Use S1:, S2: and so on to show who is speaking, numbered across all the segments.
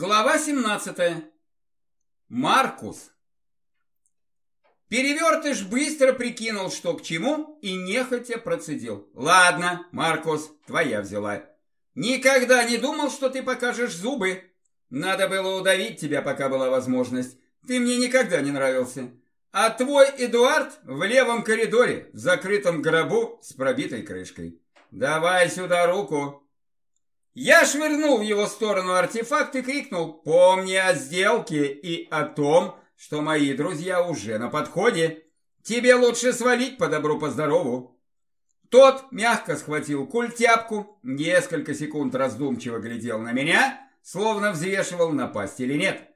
S1: Глава 17. Маркус. Перевертыш быстро прикинул, что к чему, и нехотя процедил. «Ладно, Маркус, твоя взяла. Никогда не думал, что ты покажешь зубы. Надо было удавить тебя, пока была возможность. Ты мне никогда не нравился. А твой Эдуард в левом коридоре, в закрытом гробу с пробитой крышкой. Давай сюда руку». Я швырнул в его сторону артефакт и крикнул «Помни о сделке и о том, что мои друзья уже на подходе. Тебе лучше свалить по добру, по здорову». Тот мягко схватил культяпку, несколько секунд раздумчиво глядел на меня, словно взвешивал, напасть или нет.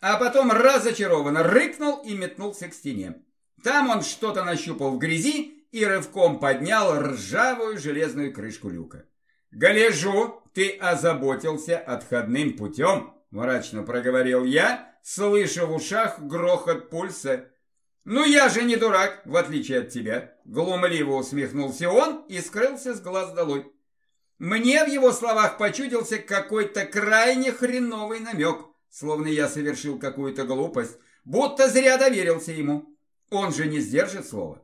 S1: А потом разочарованно рыкнул и метнулся к стене. Там он что-то нащупал в грязи и рывком поднял ржавую железную крышку люка. «Гляжу, ты озаботился отходным путем», – мрачно проговорил я, слыша в ушах грохот пульса. «Ну я же не дурак, в отличие от тебя», – глумливо усмехнулся он и скрылся с глаз долой. Мне в его словах почудился какой-то крайне хреновый намек, словно я совершил какую-то глупость, будто зря доверился ему. Он же не сдержит слова.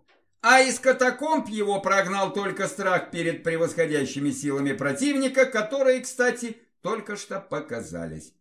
S1: А из катакомб его прогнал только страх перед превосходящими силами противника, которые, кстати, только что показались.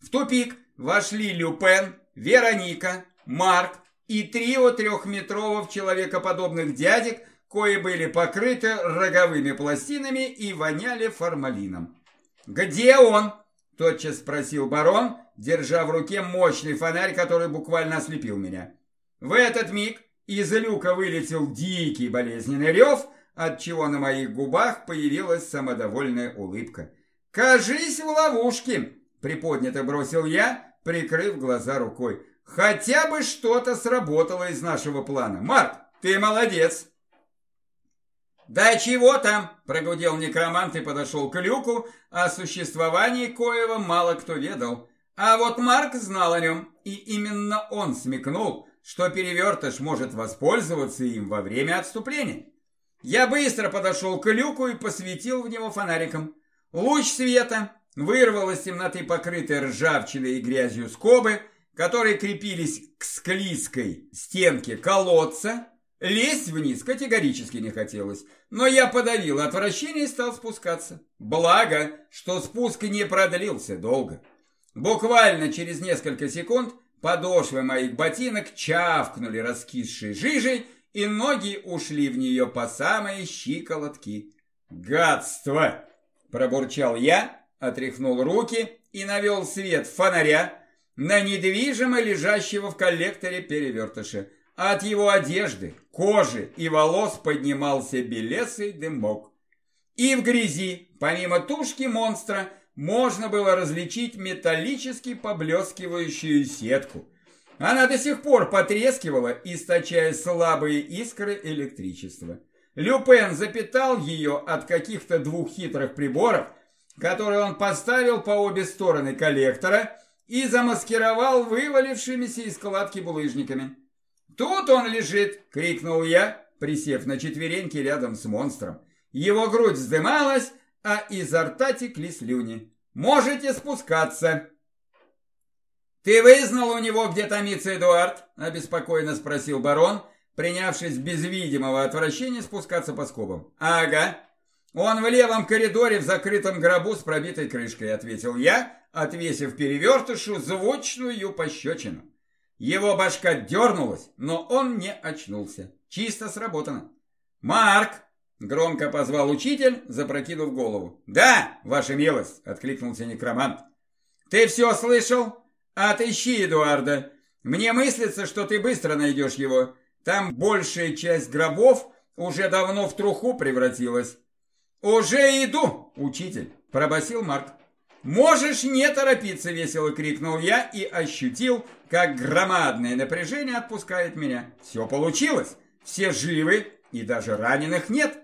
S1: В тупик вошли Люпен, Вероника, Марк и трио трехметровых человекоподобных дядек, кои были покрыты роговыми пластинами и воняли формалином. «Где он?» – тотчас спросил барон, держа в руке мощный фонарь, который буквально ослепил меня. В этот миг из люка вылетел дикий болезненный рев, отчего на моих губах появилась самодовольная улыбка. «Кажись в ловушке!» – приподнято бросил я, прикрыв глаза рукой. «Хотя бы что-то сработало из нашего плана. Марк, ты молодец!» «Да чего там?» – прогудел некромант и подошел к люку, о существовании коего мало кто ведал. А вот Марк знал о нем, и именно он смекнул – что перевертыш может воспользоваться им во время отступления. Я быстро подошел к люку и посветил в него фонариком. Луч света вырвал из темноты покрытой ржавчиной и грязью скобы, которые крепились к склизкой стенке колодца. Лезть вниз категорически не хотелось, но я подавил отвращение и стал спускаться. Благо, что спуск не продлился долго. Буквально через несколько секунд Подошвы моих ботинок чавкнули раскисшей жижей, и ноги ушли в нее по самые щиколотки. «Гадство!» – пробурчал я, отряхнул руки и навел свет фонаря на недвижимо лежащего в коллекторе перевертыша. От его одежды, кожи и волос поднимался белесый дымок. И в грязи, помимо тушки монстра, можно было различить металлически поблескивающую сетку. Она до сих пор потрескивала, источая слабые искры электричества. Люпен запитал ее от каких-то двух хитрых приборов, которые он поставил по обе стороны коллектора и замаскировал вывалившимися из складки булыжниками. «Тут он лежит!» — крикнул я, присев на четвереньки рядом с монстром. Его грудь вздымалась, а изо рта текли слюни. «Можете спускаться!» «Ты вызнал у него, где томится Эдуард?» – обеспокоенно спросил барон, принявшись без видимого отвращения спускаться по скобам. «Ага. Он в левом коридоре в закрытом гробу с пробитой крышкой», – ответил я, отвесив перевертышу звучную пощечину. Его башка дернулась, но он не очнулся. Чисто сработано. «Марк!» Громко позвал учитель, запрокинув голову. «Да, ваша милость!» — откликнулся некромант. «Ты все слышал? Отыщи Эдуарда. Мне мыслится, что ты быстро найдешь его. Там большая часть гробов уже давно в труху превратилась». «Уже иду, учитель!» — пробасил Марк. «Можешь не торопиться!» — весело крикнул я и ощутил, как громадное напряжение отпускает меня. Все получилось. Все живы и даже раненых нет.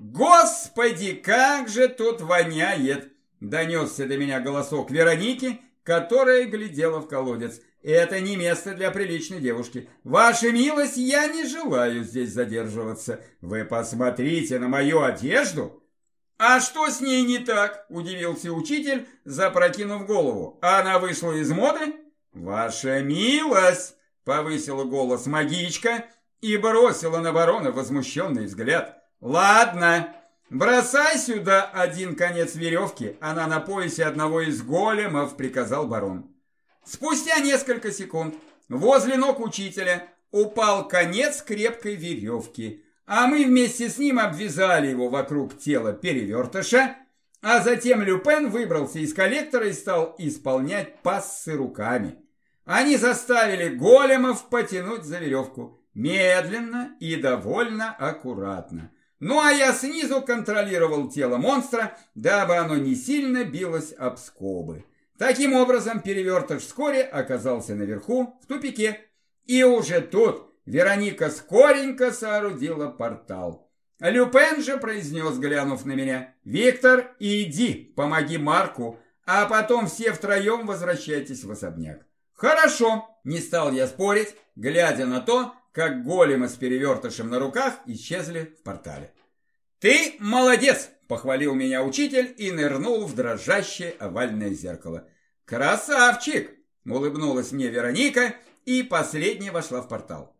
S1: «Господи, как же тут воняет!» Донесся до меня голосок Вероники, которая глядела в колодец. «Это не место для приличной девушки. Ваша милость, я не желаю здесь задерживаться. Вы посмотрите на мою одежду!» «А что с ней не так?» – удивился учитель, запрокинув голову. «Она вышла из моды?» «Ваша милость!» – повысила голос магичка и бросила на барона возмущенный взгляд. «Ладно, бросай сюда один конец веревки, она на поясе одного из големов», – приказал барон. Спустя несколько секунд возле ног учителя упал конец крепкой веревки – а мы вместе с ним обвязали его вокруг тела перевертыша, а затем Люпен выбрался из коллектора и стал исполнять пассы руками. Они заставили големов потянуть за веревку, медленно и довольно аккуратно. Ну а я снизу контролировал тело монстра, дабы оно не сильно билось об скобы. Таким образом, перевертыш вскоре оказался наверху, в тупике, и уже тут Вероника скоренько соорудила портал. Люпен же произнес, глянув на меня, «Виктор, иди, помоги Марку, а потом все втроем возвращайтесь в особняк». «Хорошо», – не стал я спорить, глядя на то, как големы с перевертышем на руках исчезли в портале. «Ты молодец!» – похвалил меня учитель и нырнул в дрожащее овальное зеркало. «Красавчик!» – улыбнулась мне Вероника и последняя вошла в портал.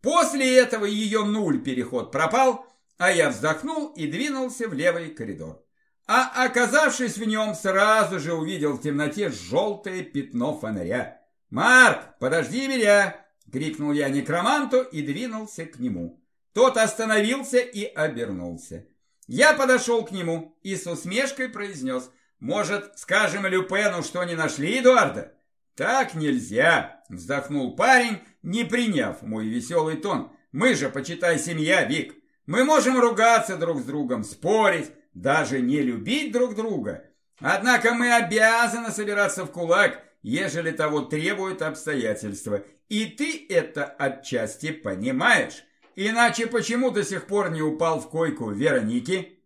S1: После этого ее нуль переход пропал, а я вздохнул и двинулся в левый коридор. А оказавшись в нем, сразу же увидел в темноте желтое пятно фонаря. «Марк, подожди меня!» — крикнул я некроманту и двинулся к нему. Тот остановился и обернулся. Я подошел к нему и с усмешкой произнес, «Может, скажем Люпену, что не нашли Эдуарда?» «Так нельзя!» – вздохнул парень, не приняв мой веселый тон. «Мы же, почитай, семья, Вик. Мы можем ругаться друг с другом, спорить, даже не любить друг друга. Однако мы обязаны собираться в кулак, ежели того требуют обстоятельства. И ты это отчасти понимаешь. Иначе почему до сих пор не упал в койку Вероники?»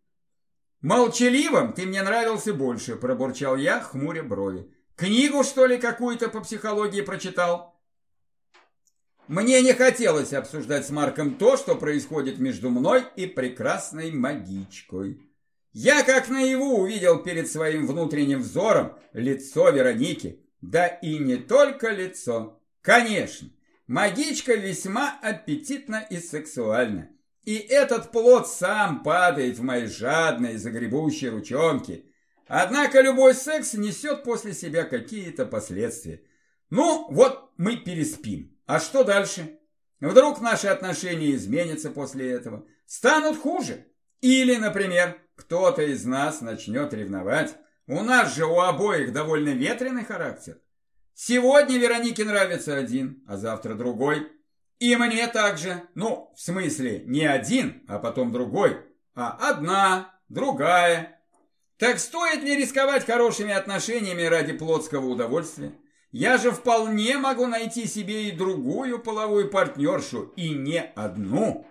S1: «Молчаливым ты мне нравился больше», – пробурчал я, хмуря брови. Книгу, что ли, какую-то по психологии прочитал? Мне не хотелось обсуждать с Марком то, что происходит между мной и прекрасной магичкой. Я как наяву увидел перед своим внутренним взором лицо Вероники. Да и не только лицо. Конечно, магичка весьма аппетитна и сексуальна. И этот плод сам падает в мои жадные загребущие ручонки – Однако любой секс несет после себя какие-то последствия. Ну, вот мы переспим. А что дальше? Вдруг наши отношения изменятся после этого? Станут хуже? Или, например, кто-то из нас начнет ревновать? У нас же у обоих довольно ветреный характер. Сегодня Веронике нравится один, а завтра другой. И мне также. Ну, в смысле, не один, а потом другой, а одна, другая, так стоит ли рисковать хорошими отношениями ради плотского удовольствия? Я же вполне могу найти себе и другую половую партнершу, и не одну.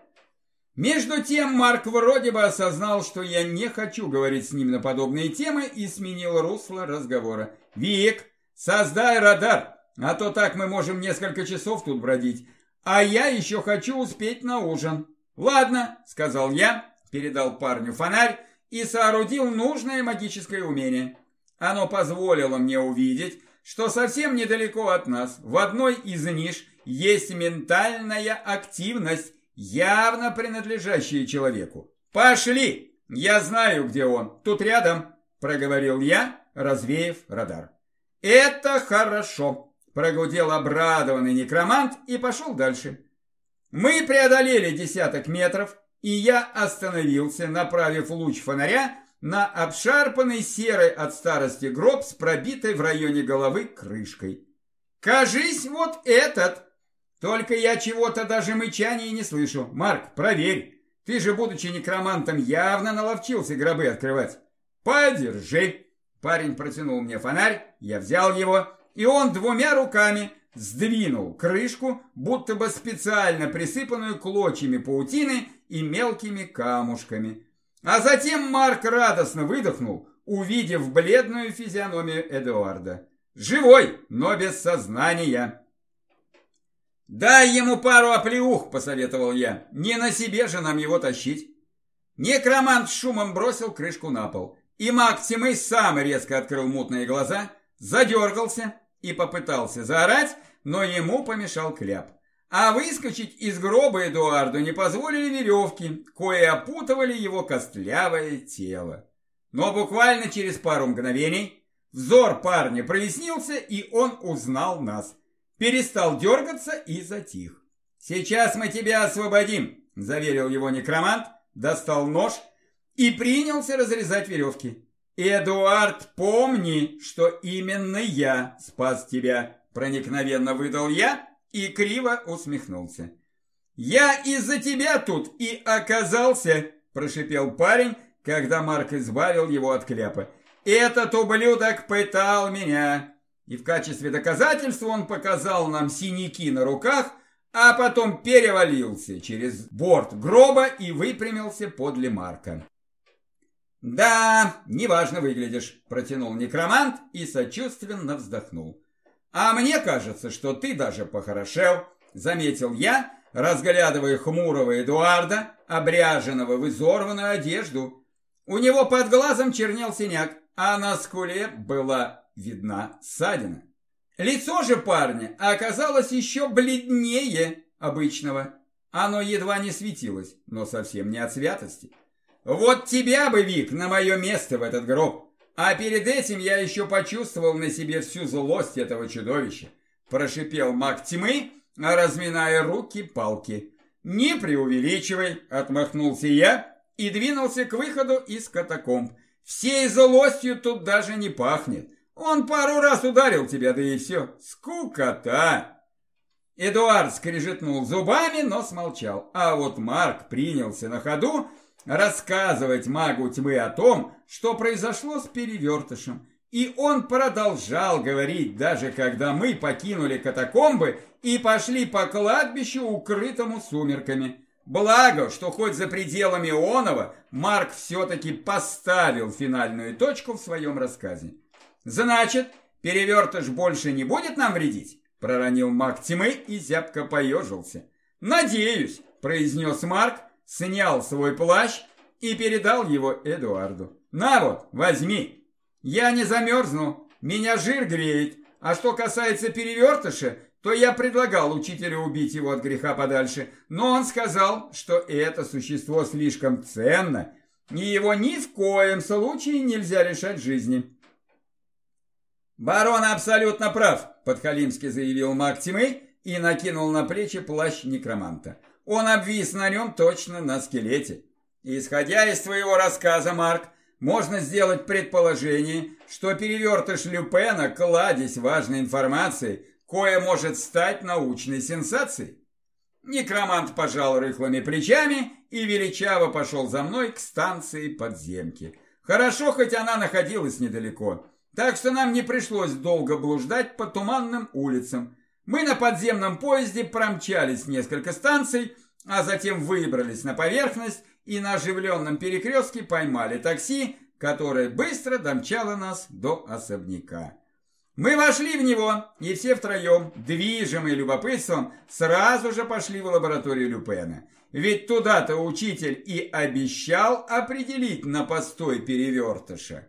S1: Между тем Марк вроде бы осознал, что я не хочу говорить с ним на подобные темы и сменил русло разговора. «Вик, создай радар, а то так мы можем несколько часов тут бродить, а я еще хочу успеть на ужин». «Ладно», — сказал я, передал парню фонарь, и соорудил нужное магическое умение. Оно позволило мне увидеть, что совсем недалеко от нас, в одной из ниш, есть ментальная активность, явно принадлежащая человеку. «Пошли! Я знаю, где он. Тут рядом», – проговорил я, развеяв радар. «Это хорошо», – прогудел обрадованный некромант и пошел дальше. Мы преодолели десяток метров, и я остановился, направив луч фонаря на обшарпанный серый от старости гроб с пробитой в районе головы крышкой. «Кажись, вот этот!» Только я чего-то даже мычания не слышу. Марк, проверь. Ты же, будучи некромантом, явно наловчился гробы открывать. Подержи. Парень протянул мне фонарь, я взял его, и он двумя руками сдвинул крышку, будто бы специально присыпанную клочьями паутины и мелкими камушками. А затем Марк радостно выдохнул, увидев бледную физиономию Эдуарда. Живой, но без сознания. «Дай ему пару оплеух», — посоветовал я. «Не на себе же нам его тащить». Некромант шумом бросил крышку на пол. И маг тьмы сам резко открыл мутные глаза, задергался и попытался заорать, но ему помешал кляп. А выскочить из гроба Эдуарду не позволили веревки, кое опутывали его костлявое тело. Но буквально через пару мгновений взор парня прояснился, и он узнал нас. Перестал дергаться и затих. «Сейчас мы тебя освободим», – заверил его некромант, достал нож и принялся разрезать веревки. «Эдуард, помни, что именно я спас тебя», – проникновенно выдал я и криво усмехнулся. «Я из-за тебя тут и оказался», – прошипел парень, когда Марк избавил его от кляпа. «Этот ублюдок пытал меня». И в качестве доказательства он показал нам синяки на руках, а потом перевалился через борт гроба и выпрямился подле Марка. «Да, неважно выглядишь», – протянул некромант и сочувственно вздохнул. «А мне кажется, что ты даже похорошел», – заметил я, разглядывая хмурого Эдуарда, обряженного в изорванную одежду. У него под глазом чернел синяк, а на скуле была видна ссадина. Лицо же парня оказалось еще бледнее обычного. Оно едва не светилось, но совсем не от святости. Вот тебя бы, Вик, на мое место в этот гроб. А перед этим я еще почувствовал на себе всю злость этого чудовища. Прошипел маг тьмы, разминая руки-палки. Не преувеличивай, отмахнулся я и двинулся к выходу из катакомб. Всей злостью тут даже не пахнет. Он пару раз ударил тебя, да и все. Скукота!» Эдуард скрежетнул зубами, но смолчал. А вот Марк принялся на ходу рассказывать магу тьмы о том, что произошло с перевертышем. И он продолжал говорить, даже когда мы покинули катакомбы и пошли по кладбищу, укрытому сумерками. Благо, что хоть за пределами Онова Марк все-таки поставил финальную точку в своем рассказе. «Значит, перевертыш больше не будет нам вредить?» Проронил маг тьмы и зябко поежился. «Надеюсь», произнес Марк, снял свой плащ и передал его Эдуарду. «На вот, возьми. Я не замерзну, меня жир греет. А что касается перевертыша, то я предлагал учителю убить его от греха подальше, но он сказал, что это существо слишком ценно, и его ни в коем случае нельзя лишать жизни». «Барон абсолютно прав», – подхалимски заявил маг тьмы и накинул на плечи плащ некроманта. Он обвис на нем точно на скелете. Исходя из твоего рассказа, Марк, можно сделать предположение, что перевертыш Люпена кладезь важной информации, кое может стать научной сенсацией. Некромант пожал рыхлыми плечами и величаво пошел за мной к станции подземки. Хорошо, хоть она находилась недалеко, так что нам не пришлось долго блуждать по туманным улицам, мы на подземном поезде промчались несколько станций, а затем выбрались на поверхность и на оживленном перекрестке поймали такси, которое быстро домчало нас до особняка. Мы вошли в него, и все втроем, движимые любопытством, сразу же пошли в лабораторию Люпена. Ведь туда-то учитель и обещал определить на постой перевертыша.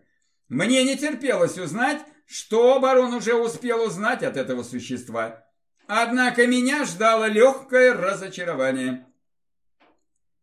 S1: Мне не терпелось узнать, что барон уже успел узнать от этого существа. Однако меня ждало легкое разочарование.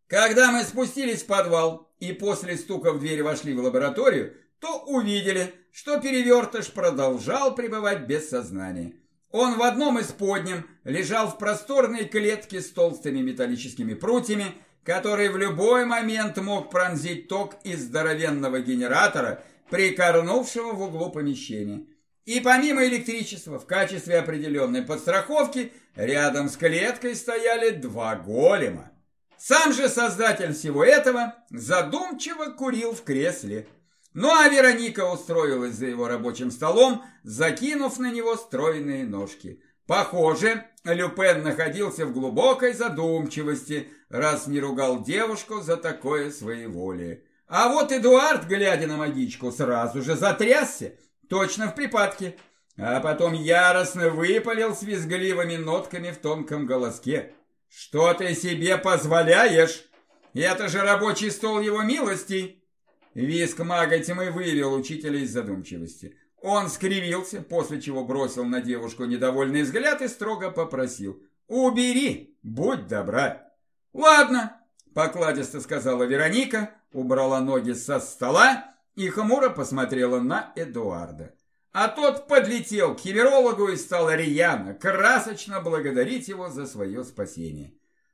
S1: Когда мы спустились в подвал и после стука в дверь вошли в лабораторию, то увидели, что перевертыш продолжал пребывать без сознания. Он в одном из подням лежал в просторной клетке с толстыми металлическими прутьями, который в любой момент мог пронзить ток из здоровенного генератора, прикорнувшего в углу помещения. И помимо электричества, в качестве определенной подстраховки, рядом с клеткой стояли два голема. Сам же создатель всего этого задумчиво курил в кресле. Ну а Вероника устроилась за его рабочим столом, закинув на него стройные ножки. Похоже, Люпен находился в глубокой задумчивости, раз не ругал девушку за такое своеволие. А вот Эдуард, глядя на магичку, сразу же затрясся, точно в припадке, а потом яростно выпалил с визгливыми нотками в тонком голоске. «Что ты себе позволяешь? Это же рабочий стол его милости!» Виск мага тьмы вывел учителя из задумчивости. Он скривился, после чего бросил на девушку недовольный взгляд и строго попросил. «Убери, будь добра!» «Ладно», — покладисто сказала Вероника, убрала ноги со стола и хмуро посмотрела на Эдуарда. А тот подлетел к химерологу и стал рьяно, красочно благодарить его за свое спасение.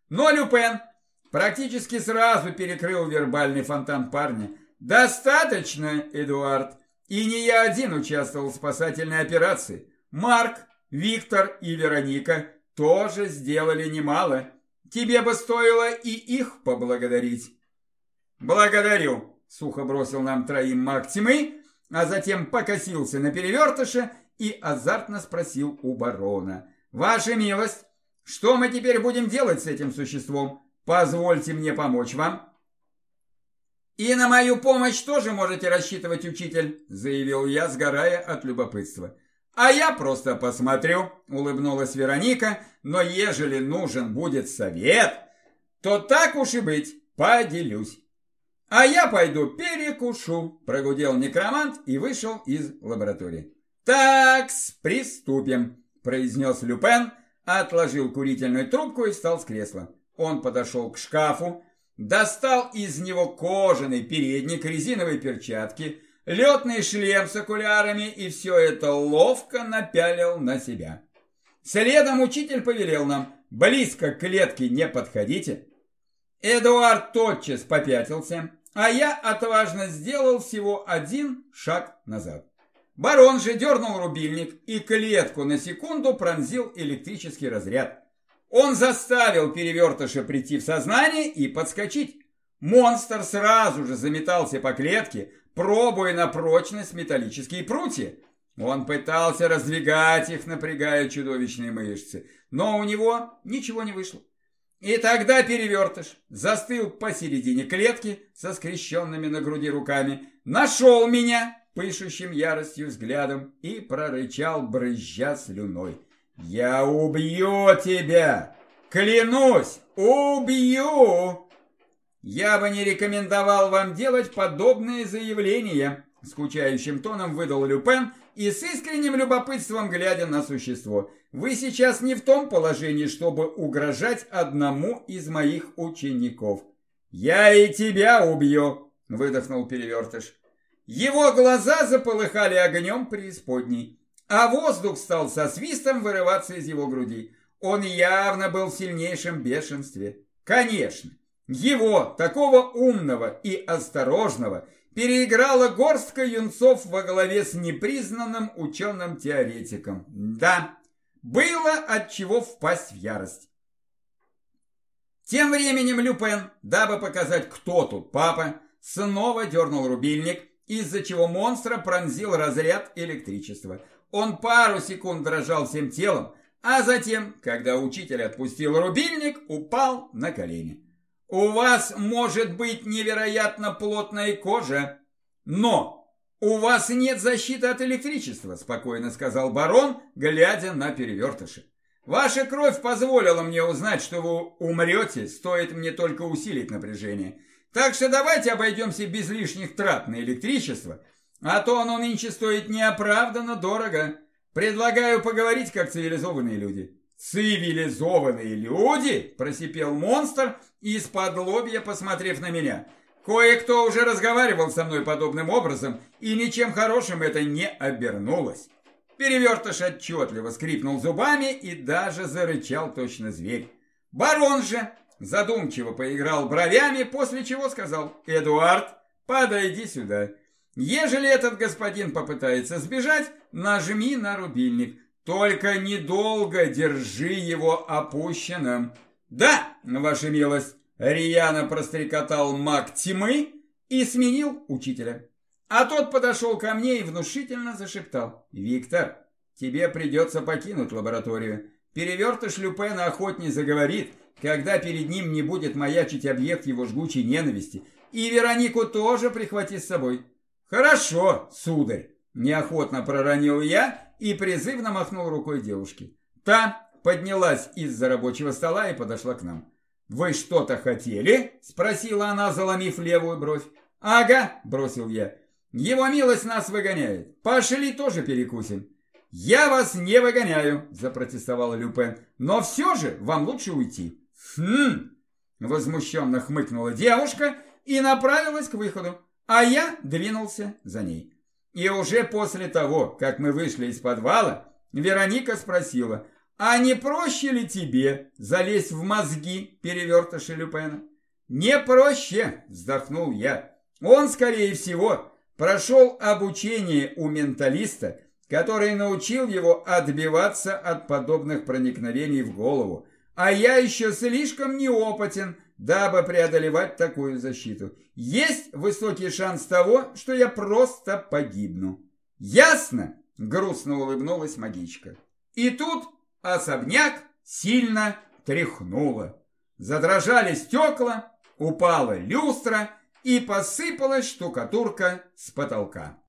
S1: Но Люпен практически сразу перекрыл вербальный фонтан парня. «Достаточно, Эдуард, и не я один участвовал в спасательной операции. Марк, Виктор и Вероника тоже сделали немало. Тебе бы стоило и их поблагодарить». «Благодарю», — сухо бросил нам троим маг тьмы, а затем покосился на перевертыша и азартно спросил у барона. «Ваша милость, что мы теперь будем делать с этим существом? Позвольте мне помочь вам». «И на мою помощь тоже можете рассчитывать, учитель», заявил я, сгорая от любопытства. «А я просто посмотрю», улыбнулась Вероника, «но ежели нужен будет совет, то так уж и быть, поделюсь». «А я пойду перекушу», – прогудел некромант и вышел из лаборатории. «Такс, приступим», – произнес Люпен, отложил курительную трубку и встал с кресла. Он подошел к шкафу, достал из него кожаный передник, резиновые перчатки, летный шлем с окулярами и все это ловко напялил на себя. Следом учитель повелел нам, близко к клетке не подходите. Эдуард тотчас попятился, а я отважно сделал всего один шаг назад. Барон же дернул рубильник, и клетку на секунду пронзил электрический разряд. Он заставил перевертыша прийти в сознание и подскочить. Монстр сразу же заметался по клетке, пробуя на прочность металлические прутья. Он пытался раздвигать их, напрягая чудовищные мышцы, но у него ничего не вышло. И тогда перевертыш застыл посередине клетки со скрещенными на груди руками, нашел меня пышущим яростью взглядом и прорычал, брызжа слюной. «Я убью тебя! Клянусь, убью!» «Я бы не рекомендовал вам делать подобные заявления», скучающим тоном выдал Люпен и с искренним любопытством глядя на существо – вы сейчас не в том положении, чтобы угрожать одному из моих учеников. Я и тебя убью, выдохнул перевертыш. Его глаза заполыхали огнем преисподней, а воздух стал со свистом вырываться из его груди. Он явно был в сильнейшем бешенстве. Конечно, его, такого умного и осторожного, переиграла горстка юнцов во главе с непризнанным ученым-теоретиком. Да, было от чего впасть в ярость. Тем временем Люпен, дабы показать, кто тут папа, снова дернул рубильник, из-за чего монстра пронзил разряд электричества. Он пару секунд дрожал всем телом, а затем, когда учитель отпустил рубильник, упал на колени. «У вас может быть невероятно плотная кожа, но «У вас нет защиты от электричества», – спокойно сказал барон, глядя на перевертыши. «Ваша кровь позволила мне узнать, что вы умрете, стоит мне только усилить напряжение. Так что давайте обойдемся без лишних трат на электричество, а то оно нынче стоит неоправданно дорого. Предлагаю поговорить, как цивилизованные люди». «Цивилизованные люди?» – просипел монстр, из-под лобья посмотрев на меня – Кое-кто уже разговаривал со мной подобным образом, и ничем хорошим это не обернулось. Перевертыш отчетливо скрипнул зубами и даже зарычал точно зверь. Барон же задумчиво поиграл бровями, после чего сказал «Эдуард, подойди сюда. Ежели этот господин попытается сбежать, нажми на рубильник. Только недолго держи его опущенным». «Да, ваша милость». Рьяно прострекотал маг тьмы и сменил учителя. А тот подошел ко мне и внушительно зашептал. «Виктор, тебе придется покинуть лабораторию. Перевертыш Люпена охотней заговорит, когда перед ним не будет маячить объект его жгучей ненависти. И Веронику тоже прихвати с собой». «Хорошо, сударь», – неохотно проронил я и призывно махнул рукой девушке. Та поднялась из-за рабочего стола и подошла к нам. «Вы что-то хотели?» – спросила она, заломив левую бровь. «Ага», – бросил я. «Его милость нас выгоняет. Пошли тоже перекусим». «Я вас не выгоняю», – запротестовала Люпен. «Но все же вам лучше уйти». «Хм!» – возмущенно хмыкнула девушка и направилась к выходу, а я двинулся за ней. И уже после того, как мы вышли из подвала, Вероника спросила, а не проще ли тебе залезть в мозги перевертыша Люпена? Не проще, вздохнул я. Он, скорее всего, прошел обучение у менталиста, который научил его отбиваться от подобных проникновений в голову. А я еще слишком неопытен, дабы преодолевать такую защиту. Есть высокий шанс того, что я просто погибну. Ясно? Грустно улыбнулась магичка. И тут особняк сильно тряхнуло. Задрожали стекла, упала люстра и посыпалась штукатурка с потолка.